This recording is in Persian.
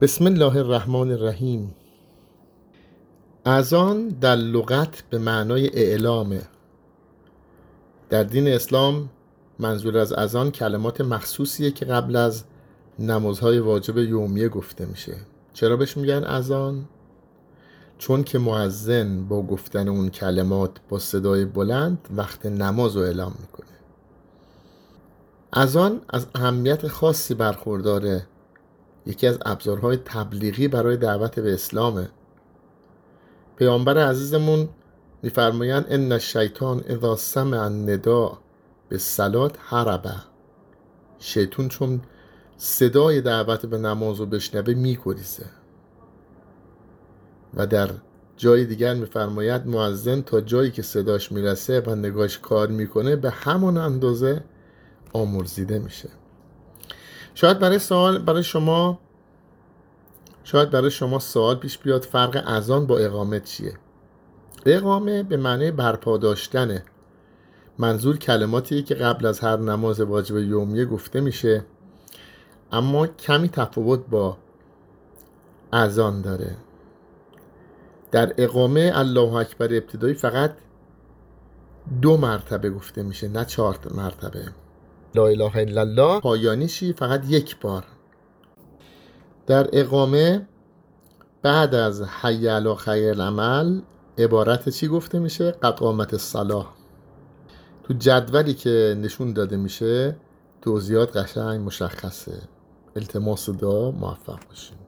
بسم الله الرحمن الرحیم. اذان در لغت به معنای اعلامه. در دین اسلام منظور از اذان کلمات مخصوصیه که قبل از نمازهای واجب یومیه گفته میشه. چرا بهش میگن اذان؟ چون که معزن با گفتن اون کلمات با صدای بلند وقت نماز رو اعلام می‌کنه. اذان از اهمیت خاصی برخورداره یکی از ابزارهای تبلیغی برای دعوت به اسلامه. پیامبر عزیزمون میفرمایند ان الشیطان اذا سمع النداء به سلات حربه. شیطون چون صدای دعوت به نماز رو بشنوه میگریزه. و در جای دیگر میفرماید معزن تا جایی که صداش می‌رسه و نگاش کار می‌کنه به همون اندازه آمرزیده میشه. شاید برای سوال برای شما شاید برای شما سوال پیش بیاد فرق اذان با اقامه چیه؟ اقامه به معنی برپا داشتنه منظور کلماتیه که قبل از هر نماز واجب یومیه گفته میشه اما کمی تفاوت با اذان داره. در اقامه الله اکبر ابتدایی فقط دو مرتبه گفته میشه نه چهار مرتبه. لا اله الا الله. پایانیشی فقط یک بار. در اقامه بعد از حی علی خیر العمل عبارت چی گفته میشه؟ قد قامت صلاح تو جدولی که نشون داده میشه توضیحات قشنگ مشخصه. التماس دعا موفق باشیم.